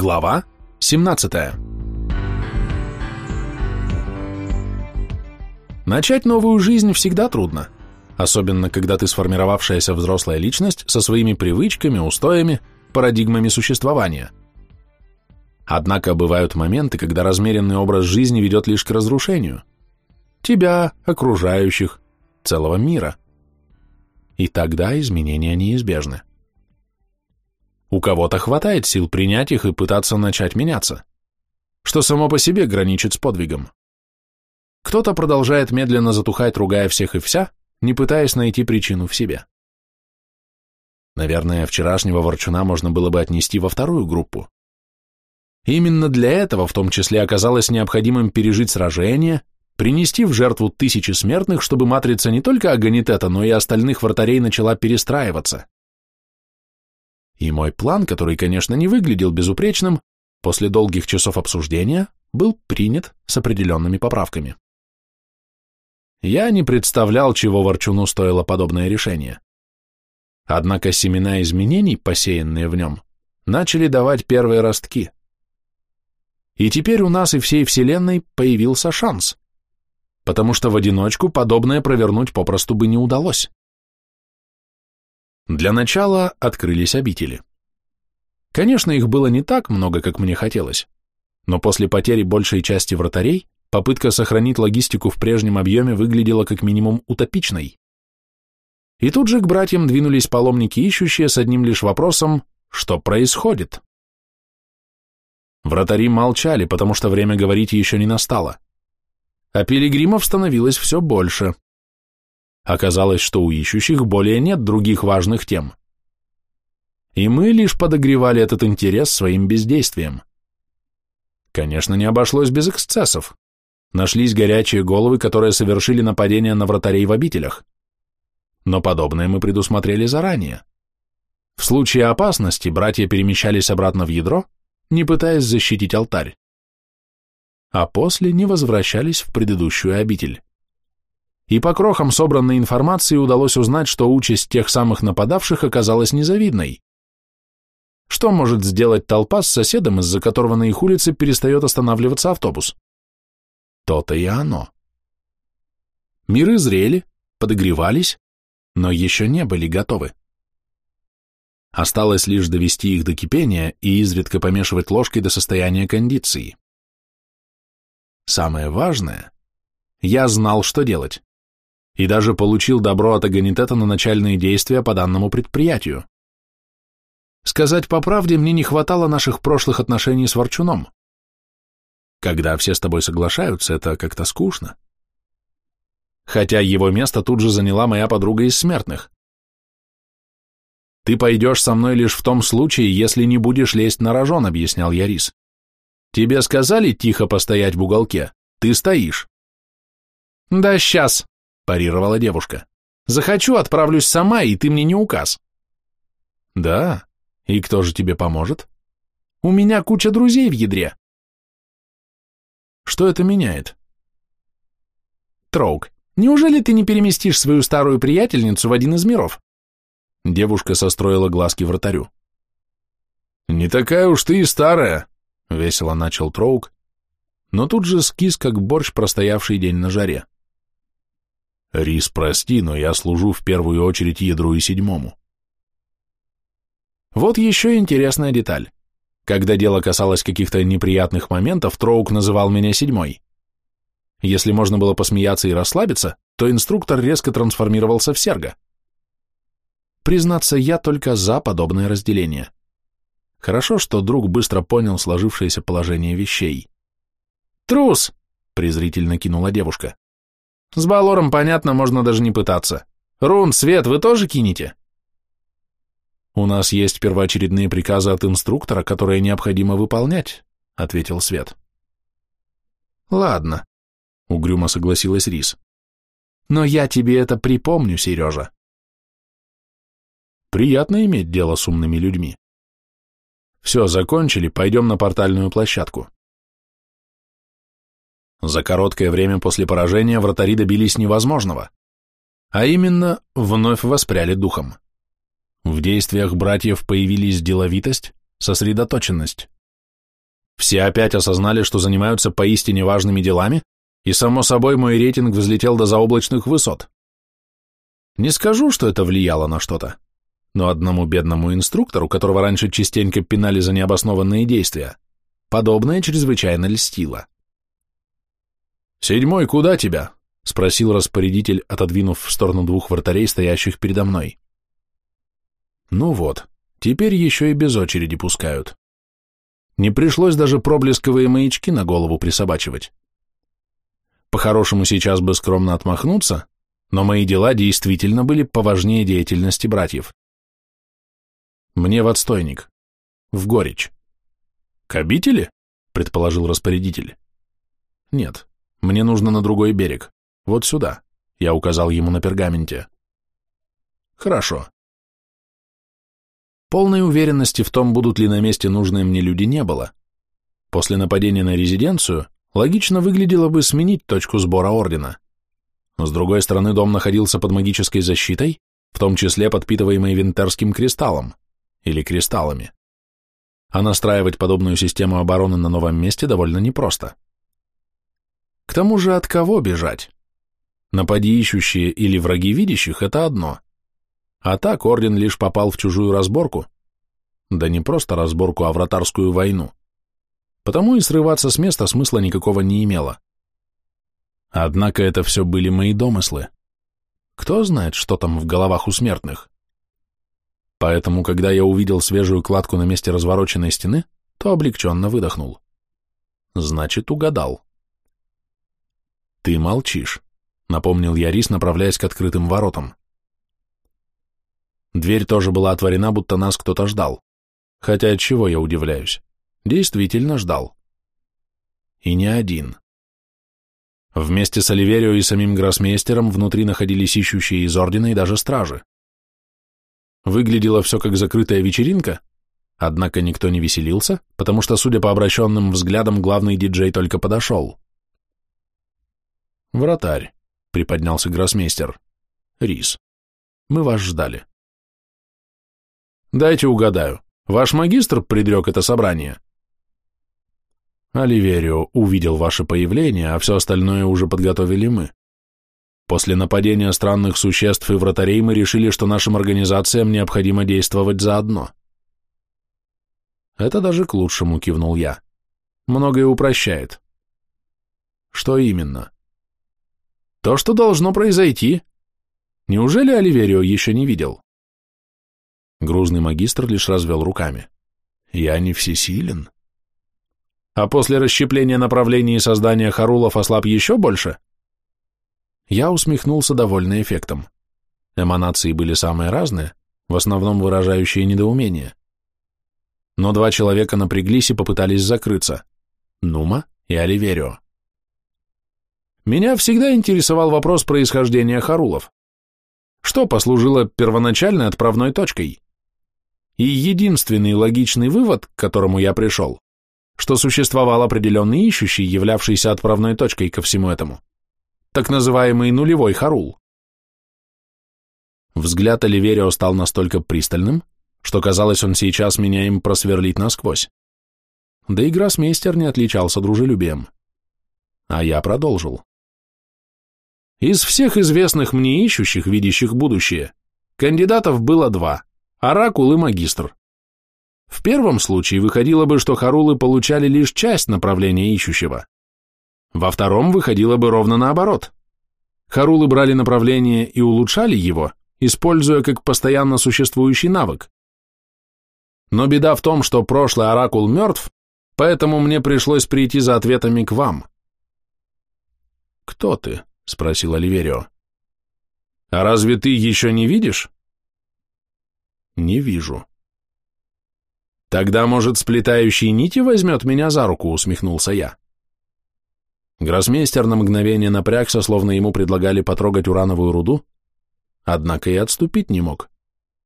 Глава 17 Начать новую жизнь всегда трудно, особенно когда ты сформировавшаяся взрослая личность со своими привычками, устоями, парадигмами существования. Однако бывают моменты, когда размеренный образ жизни ведет лишь к разрушению. Тебя, окружающих, целого мира. И тогда изменения неизбежны. У кого-то хватает сил принять их и пытаться начать меняться, что само по себе граничит с подвигом. Кто-то продолжает медленно затухать, ругая всех и вся, не пытаясь найти причину в себе. Наверное, вчерашнего ворчуна можно было бы отнести во вторую группу. Именно для этого в том числе оказалось необходимым пережить сражение, принести в жертву тысячи смертных, чтобы матрица не только Аганитета, но и остальных вратарей начала перестраиваться. И мой план, который, конечно, не выглядел безупречным, после долгих часов обсуждения был принят с определенными поправками. Я не представлял, чего Ворчуну стоило подобное решение. Однако семена изменений, посеянные в нем, начали давать первые ростки. И теперь у нас и всей Вселенной появился шанс, потому что в одиночку подобное провернуть попросту бы не удалось. Для начала открылись обители. Конечно, их было не так много, как мне хотелось, но после потери большей части вратарей попытка сохранить логистику в прежнем объеме выглядела как минимум утопичной. И тут же к братьям двинулись паломники, ищущие с одним лишь вопросом, что происходит. Вратари молчали, потому что время говорить еще не настало. А пилигримов становилось все больше. Оказалось, что у ищущих более нет других важных тем. И мы лишь подогревали этот интерес своим бездействием. Конечно, не обошлось без эксцессов. Нашлись горячие головы, которые совершили нападение на вратарей в обителях. Но подобное мы предусмотрели заранее. В случае опасности братья перемещались обратно в ядро, не пытаясь защитить алтарь. А после не возвращались в предыдущую обитель и по крохам собранной информации удалось узнать, что участь тех самых нападавших оказалась незавидной. Что может сделать толпа с соседом, из-за которого на их улице перестает останавливаться автобус? То-то и оно. Миры зрели, подогревались, но еще не были готовы. Осталось лишь довести их до кипения и изредка помешивать ложкой до состояния кондиции. Самое важное, я знал, что делать и даже получил добро от Аганитета на начальные действия по данному предприятию. Сказать по правде, мне не хватало наших прошлых отношений с Ворчуном. Когда все с тобой соглашаются, это как-то скучно. Хотя его место тут же заняла моя подруга из смертных. «Ты пойдешь со мной лишь в том случае, если не будешь лезть на рожон», — объяснял Ярис. «Тебе сказали тихо постоять в уголке? Ты стоишь». «Да сейчас», парировала девушка. Захочу, отправлюсь сама, и ты мне не указ. Да? И кто же тебе поможет? У меня куча друзей в ядре. Что это меняет? Троук, неужели ты не переместишь свою старую приятельницу в один из миров? Девушка состроила глазки вратарю. Не такая уж ты и старая, весело начал Троук, но тут же скис, как борщ, простоявший день на жаре. Рис, прости, но я служу в первую очередь ядру и седьмому. Вот еще интересная деталь. Когда дело касалось каких-то неприятных моментов, Троук называл меня седьмой. Если можно было посмеяться и расслабиться, то инструктор резко трансформировался в серга. Признаться, я только за подобное разделение. Хорошо, что друг быстро понял сложившееся положение вещей. «Трус!» — презрительно кинула девушка. С Балором, понятно, можно даже не пытаться. Рун, Свет, вы тоже кинете? У нас есть первоочередные приказы от инструктора, которые необходимо выполнять, ответил Свет. Ладно, угрюмо согласилась Рис. Но я тебе это припомню, Сережа. Приятно иметь дело с умными людьми. Все, закончили, пойдем на портальную площадку. За короткое время после поражения вратари добились невозможного, а именно вновь воспряли духом. В действиях братьев появились деловитость, сосредоточенность. Все опять осознали, что занимаются поистине важными делами, и, само собой, мой рейтинг взлетел до заоблачных высот. Не скажу, что это влияло на что-то, но одному бедному инструктору, которого раньше частенько пинали за необоснованные действия, подобное чрезвычайно льстило. «Седьмой, куда тебя?» — спросил распорядитель, отодвинув в сторону двух вратарей, стоящих передо мной. «Ну вот, теперь еще и без очереди пускают. Не пришлось даже проблесковые маячки на голову присобачивать. По-хорошему сейчас бы скромно отмахнуться, но мои дела действительно были поважнее деятельности братьев. Мне в отстойник. В горечь. К обители? Предположил распорядитель. Нет, мне нужно на другой берег. Вот сюда. Я указал ему на пергаменте. Хорошо. Полной уверенности в том, будут ли на месте нужные мне люди, не было. После нападения на резиденцию логично выглядело бы сменить точку сбора ордена. Но с другой стороны, дом находился под магической защитой, в том числе подпитываемой винтерским кристаллом, или кристаллами. А настраивать подобную систему обороны на новом месте довольно непросто. К тому же от кого бежать? Напади ищущие или враги видящих – это одно. А так орден лишь попал в чужую разборку. Да не просто разборку, а вратарскую войну. Потому и срываться с места смысла никакого не имело. Однако это все были мои домыслы. Кто знает, что там в головах у смертных? Поэтому, когда я увидел свежую кладку на месте развороченной стены, то облегченно выдохнул. Значит, угадал. «Ты молчишь», — напомнил я направляясь к открытым воротам. Дверь тоже была отворена, будто нас кто-то ждал. Хотя от чего я удивляюсь? Действительно ждал. И не один. Вместе с Оливерио и самим гроссмейстером внутри находились ищущие из Ордена и даже стражи. Выглядело все как закрытая вечеринка, однако никто не веселился, потому что, судя по обращенным взглядам, главный диджей только подошел. «Вратарь», — приподнялся гроссмейстер. «Рис, мы вас ждали». «Дайте угадаю, ваш магистр предрек это собрание?» Оливерио увидел ваше появление, а все остальное уже подготовили мы. После нападения странных существ и вратарей мы решили, что нашим организациям необходимо действовать заодно. Это даже к лучшему, кивнул я. Многое упрощает. Что именно? То, что должно произойти. Неужели Оливерио еще не видел? Грузный магистр лишь развел руками. Я не всесилен а после расщепления направлений и создания харулов ослаб еще больше? Я усмехнулся, довольный эффектом. Эманации были самые разные, в основном выражающие недоумение. Но два человека напряглись и попытались закрыться. Нума и Оливерио. Меня всегда интересовал вопрос происхождения харулов. Что послужило первоначальной отправной точкой? И единственный логичный вывод, к которому я пришел, что существовал определенный ищущий, являвшийся отправной точкой ко всему этому, так называемый нулевой Харул. Взгляд Оливерио стал настолько пристальным, что казалось, он сейчас меня им просверлит насквозь. Да и гроссмейстер не отличался дружелюбием. А я продолжил. Из всех известных мне ищущих, видящих будущее, кандидатов было два – Оракул и Магистр. В первом случае выходило бы, что харулы получали лишь часть направления ищущего. Во втором выходило бы ровно наоборот. Харулы брали направление и улучшали его, используя как постоянно существующий навык. Но беда в том, что прошлый оракул мертв, поэтому мне пришлось прийти за ответами к вам. «Кто ты?» — спросил Оливерио. «А разве ты еще не видишь?» «Не вижу», «Тогда, может, сплетающий нити возьмет меня за руку?» — усмехнулся я. Гроссмейстер на мгновение напрягся, словно ему предлагали потрогать урановую руду, однако и отступить не мог.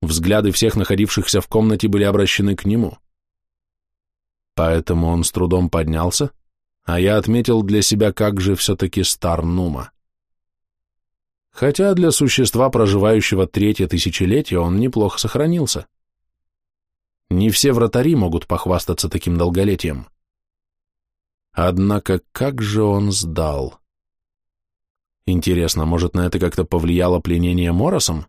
Взгляды всех находившихся в комнате были обращены к нему. Поэтому он с трудом поднялся, а я отметил для себя, как же все-таки стар Нума. Хотя для существа, проживающего третье тысячелетие, он неплохо сохранился. Не все вратари могут похвастаться таким долголетием. Однако как же он сдал? Интересно, может, на это как-то повлияло пленение Моросом?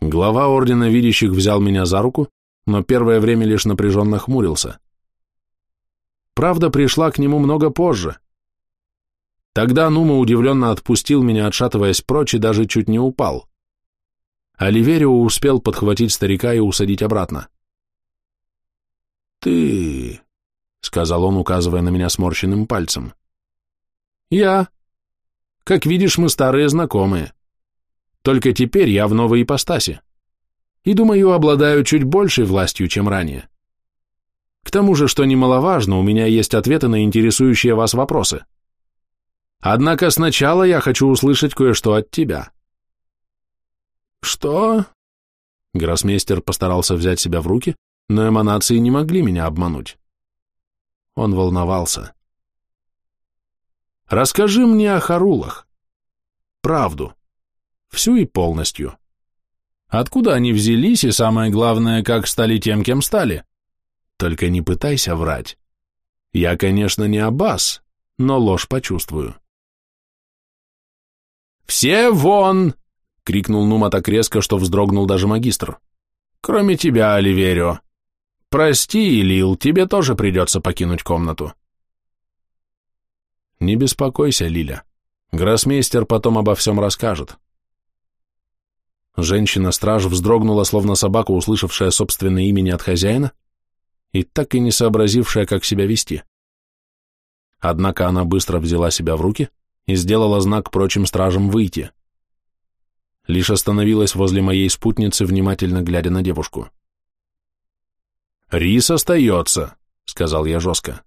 Глава Ордена Видящих взял меня за руку, но первое время лишь напряженно хмурился. Правда пришла к нему много позже. Тогда Нума удивленно отпустил меня, отшатываясь прочь, и даже чуть не упал. Оливерио успел подхватить старика и усадить обратно. «Ты...» — сказал он, указывая на меня сморщенным пальцем. «Я. Как видишь, мы старые знакомые. Только теперь я в новой ипостаси. И, думаю, обладаю чуть большей властью, чем ранее. К тому же, что немаловажно, у меня есть ответы на интересующие вас вопросы. Однако сначала я хочу услышать кое-что от тебя». «Что?» Гроссмейстер постарался взять себя в руки, но эманации не могли меня обмануть. Он волновался. «Расскажи мне о Харулах. Правду. Всю и полностью. Откуда они взялись и, самое главное, как стали тем, кем стали? Только не пытайся врать. Я, конечно, не Аббас, но ложь почувствую». «Все вон!» — крикнул Нума так резко, что вздрогнул даже магистр. «Кроме тебя, Оливерио. Прости, Лил, тебе тоже придется покинуть комнату». «Не беспокойся, Лиля. Гроссмейстер потом обо всем расскажет». Женщина-страж вздрогнула, словно собака, услышавшая собственное имени от хозяина, и так и не сообразившая, как себя вести. Однако она быстро взяла себя в руки и сделала знак прочим стражам выйти лишь остановилась возле моей спутницы, внимательно глядя на девушку. «Рис остается», — сказал я жестко.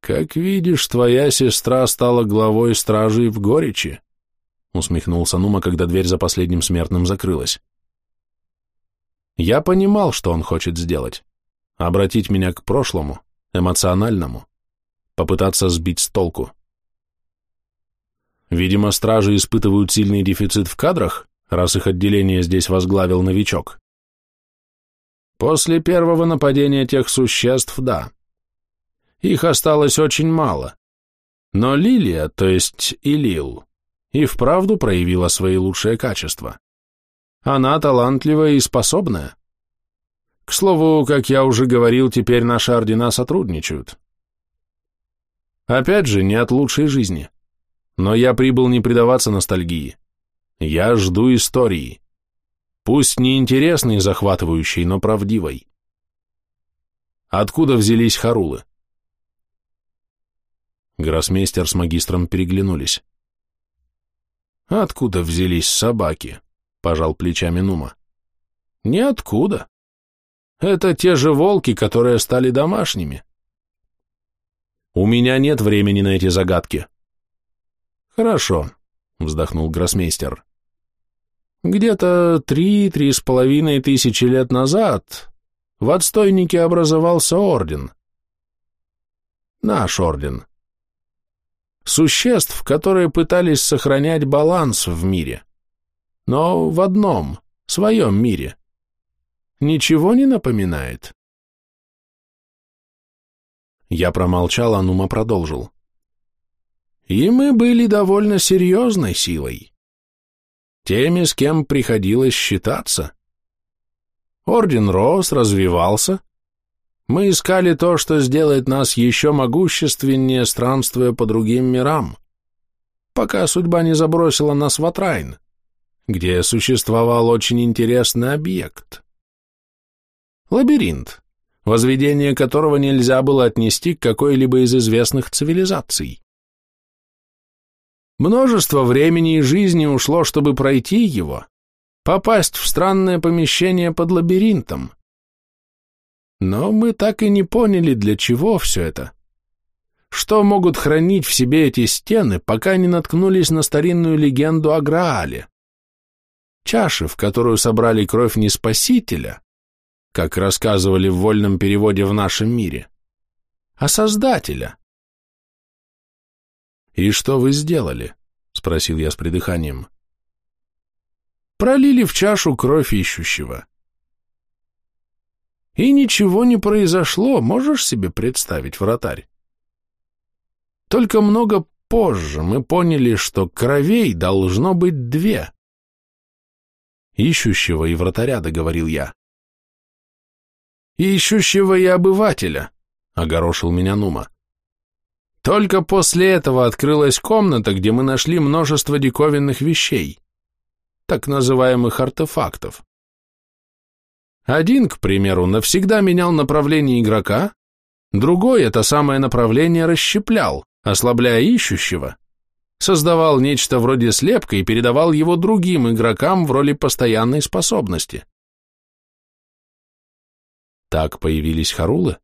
«Как видишь, твоя сестра стала главой стражей в горечи», — усмехнулся Нума, когда дверь за последним смертным закрылась. Я понимал, что он хочет сделать. Обратить меня к прошлому, эмоциональному, попытаться сбить с толку. Видимо, стражи испытывают сильный дефицит в кадрах, раз их отделение здесь возглавил новичок. После первого нападения тех существ, да. Их осталось очень мало. Но Лилия, то есть Илил, и вправду проявила свои лучшие качества. Она талантливая и способная. К слову, как я уже говорил, теперь наши ордена сотрудничают. Опять же, не от лучшей жизни. Но я прибыл не предаваться ностальгии. Я жду истории. Пусть не интересной и захватывающей, но правдивой. Откуда взялись харулы? Гроссмейстер с магистром переглянулись. «Откуда взялись собаки?» — пожал плечами Нума. «Ниоткуда. Это те же волки, которые стали домашними». «У меня нет времени на эти загадки», «Хорошо», — вздохнул гроссмейстер. «Где-то три-три с половиной тысячи лет назад в отстойнике образовался орден. Наш орден. Существ, которые пытались сохранять баланс в мире. Но в одном, своем мире. Ничего не напоминает?» Я промолчал, а Нума продолжил. И мы были довольно серьезной силой. Теми, с кем приходилось считаться. Орден рос, развивался. Мы искали то, что сделает нас еще могущественнее, странствуя по другим мирам, пока судьба не забросила нас в Атрайн, где существовал очень интересный объект. Лабиринт, возведение которого нельзя было отнести к какой-либо из известных цивилизаций. Множество времени и жизни ушло, чтобы пройти его, попасть в странное помещение под лабиринтом. Но мы так и не поняли, для чего все это. Что могут хранить в себе эти стены, пока не наткнулись на старинную легенду о Граале? Чаши, в которую собрали кровь не спасителя, как рассказывали в вольном переводе в нашем мире, а создателя – «И что вы сделали?» — спросил я с придыханием. «Пролили в чашу кровь ищущего». И ничего не произошло, можешь себе представить, вратарь? Только много позже мы поняли, что кровей должно быть две. Ищущего и вратаря, договорил я. Ищущего и обывателя, огорошил меня Нума. Только после этого открылась комната, где мы нашли множество диковинных вещей, так называемых артефактов. Один, к примеру, навсегда менял направление игрока, другой это самое направление расщеплял, ослабляя ищущего, создавал нечто вроде слепка и передавал его другим игрокам в роли постоянной способности. Так появились харулы?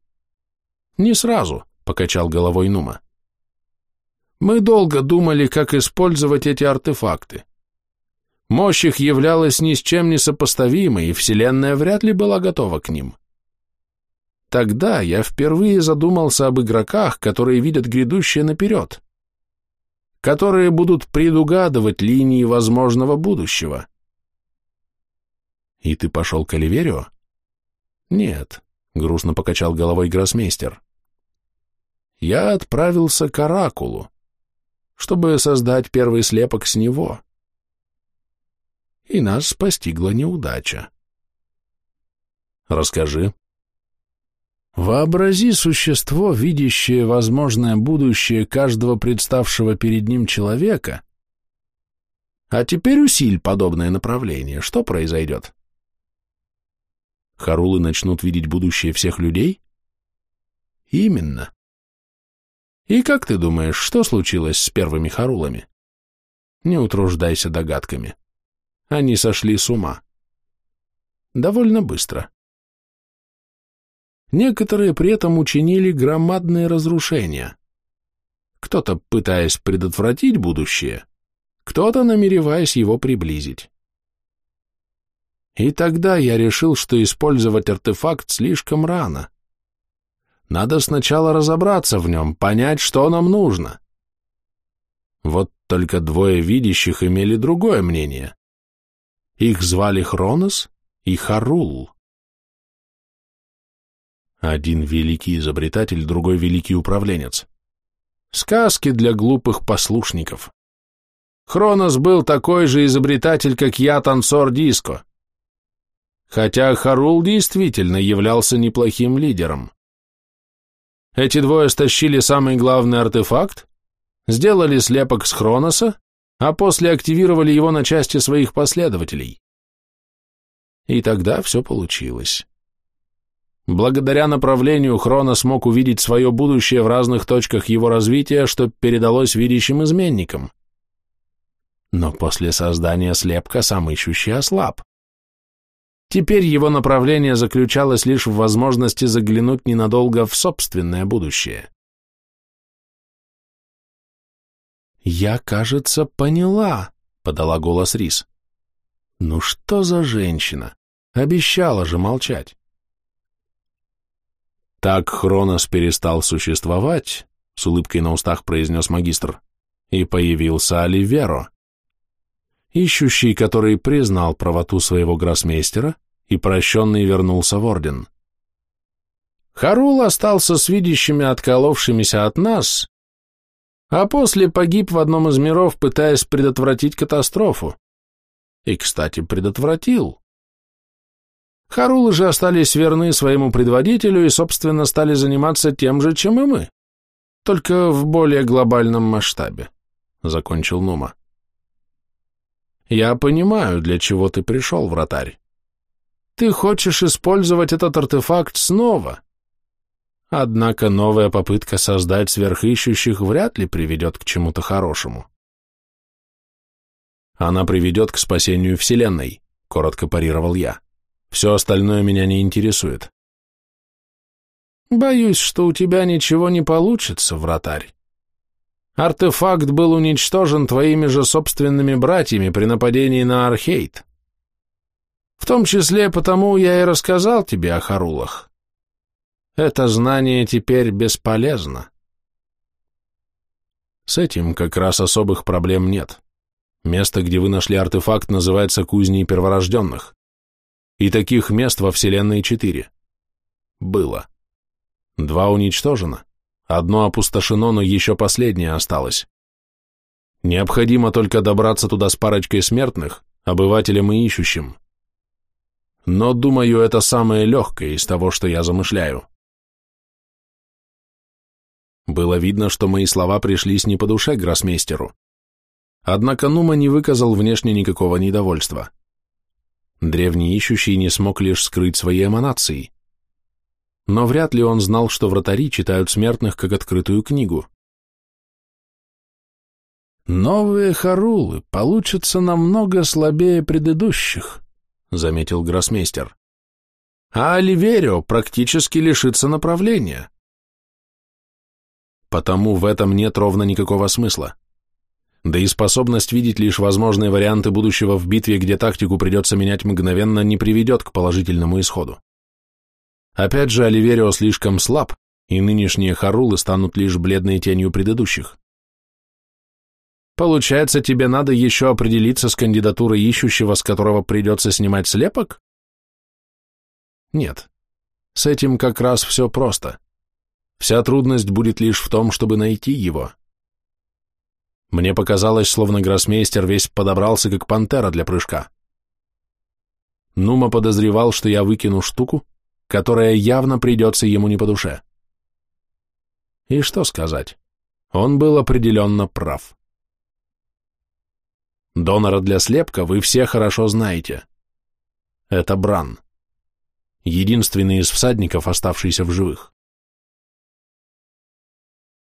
Не сразу, покачал головой Нума. Мы долго думали, как использовать эти артефакты. Мощь их являлась ни с чем не сопоставимой, и Вселенная вряд ли была готова к ним. Тогда я впервые задумался об игроках, которые видят грядущее наперед, которые будут предугадывать линии возможного будущего. И ты пошел к Оливерио? Нет, грустно покачал головой гроссмейстер. Я отправился к Оракулу, чтобы создать первый слепок с него и нас постигла неудача. Расскажи. Вообрази существо, видящее возможное будущее каждого представшего перед ним человека, а теперь усиль подобное направление. Что произойдет? Харулы начнут видеть будущее всех людей? Именно. И как ты думаешь, что случилось с первыми харулами? Не утруждайся догадками. Они сошли с ума. Довольно быстро. Некоторые при этом учинили громадные разрушения. Кто-то пытаясь предотвратить будущее, кто-то намереваясь его приблизить. И тогда я решил, что использовать артефакт слишком рано. Надо сначала разобраться в нем, понять, что нам нужно. Вот только двое видящих имели другое мнение. Их звали Хронос и Харул. Один великий изобретатель, другой великий управленец. Сказки для глупых послушников. Хронос был такой же изобретатель, как я, танцор диско. Хотя Харул действительно являлся неплохим лидером. Эти двое стащили самый главный артефакт, сделали слепок с Хроноса а после активировали его на части своих последователей. И тогда все получилось. Благодаря направлению Хрона смог увидеть свое будущее в разных точках его развития, что передалось видящим изменникам. Но после создания слепка сам ищущий ослаб. Теперь его направление заключалось лишь в возможности заглянуть ненадолго в собственное будущее. «Я, кажется, поняла», — подала голос Рис. «Ну что за женщина? Обещала же молчать». «Так Хронос перестал существовать», — с улыбкой на устах произнес магистр, «и появился Оливеро, ищущий, который признал правоту своего гроссмейстера и прощенный вернулся в Орден. Харул остался с видящими отколовшимися от нас а после погиб в одном из миров, пытаясь предотвратить катастрофу. И, кстати, предотвратил. Харулы же остались верны своему предводителю и, собственно, стали заниматься тем же, чем и мы, только в более глобальном масштабе, — закончил Нума. Я понимаю, для чего ты пришел, вратарь. Ты хочешь использовать этот артефакт снова, Однако новая попытка создать сверхищущих вряд ли приведет к чему-то хорошему. Она приведет к спасению Вселенной, коротко парировал я. Все остальное меня не интересует. Боюсь, что у тебя ничего не получится, вратарь. Артефакт был уничтожен твоими же собственными братьями при нападении на Архейт. В том числе потому я и рассказал тебе о Харулах. Это знание теперь бесполезно. С этим как раз особых проблем нет. Место, где вы нашли артефакт, называется кузней перворожденных. И таких мест во Вселенной четыре. было. Два уничтожено, одно опустошено, но еще последнее осталось. Необходимо только добраться туда с парочкой смертных, обывателем и ищущим. Но, думаю, это самое легкое из того, что я замышляю. Было видно, что мои слова пришлись не по душе гроссмейстеру. Однако Нума не выказал внешне никакого недовольства. Древний ищущий не смог лишь скрыть свои эманации. Но вряд ли он знал, что вратари читают смертных как открытую книгу. «Новые харулы получатся намного слабее предыдущих», — заметил гроссмейстер. «А Оливерио практически лишится направления». Потому в этом нет ровно никакого смысла. Да и способность видеть лишь возможные варианты будущего в битве, где тактику придется менять мгновенно, не приведет к положительному исходу. Опять же, Оливерио слишком слаб, и нынешние харулы станут лишь бледной тенью предыдущих. Получается, тебе надо еще определиться с кандидатурой ищущего, с которого придется снимать слепок? Нет. С этим как раз все просто. Вся трудность будет лишь в том, чтобы найти его. Мне показалось, словно гроссмейстер весь подобрался, как пантера для прыжка. Нума подозревал, что я выкину штуку, которая явно придется ему не по душе. И что сказать? Он был определенно прав. Донора для слепка вы все хорошо знаете. Это Бран. Единственный из всадников, оставшийся в живых.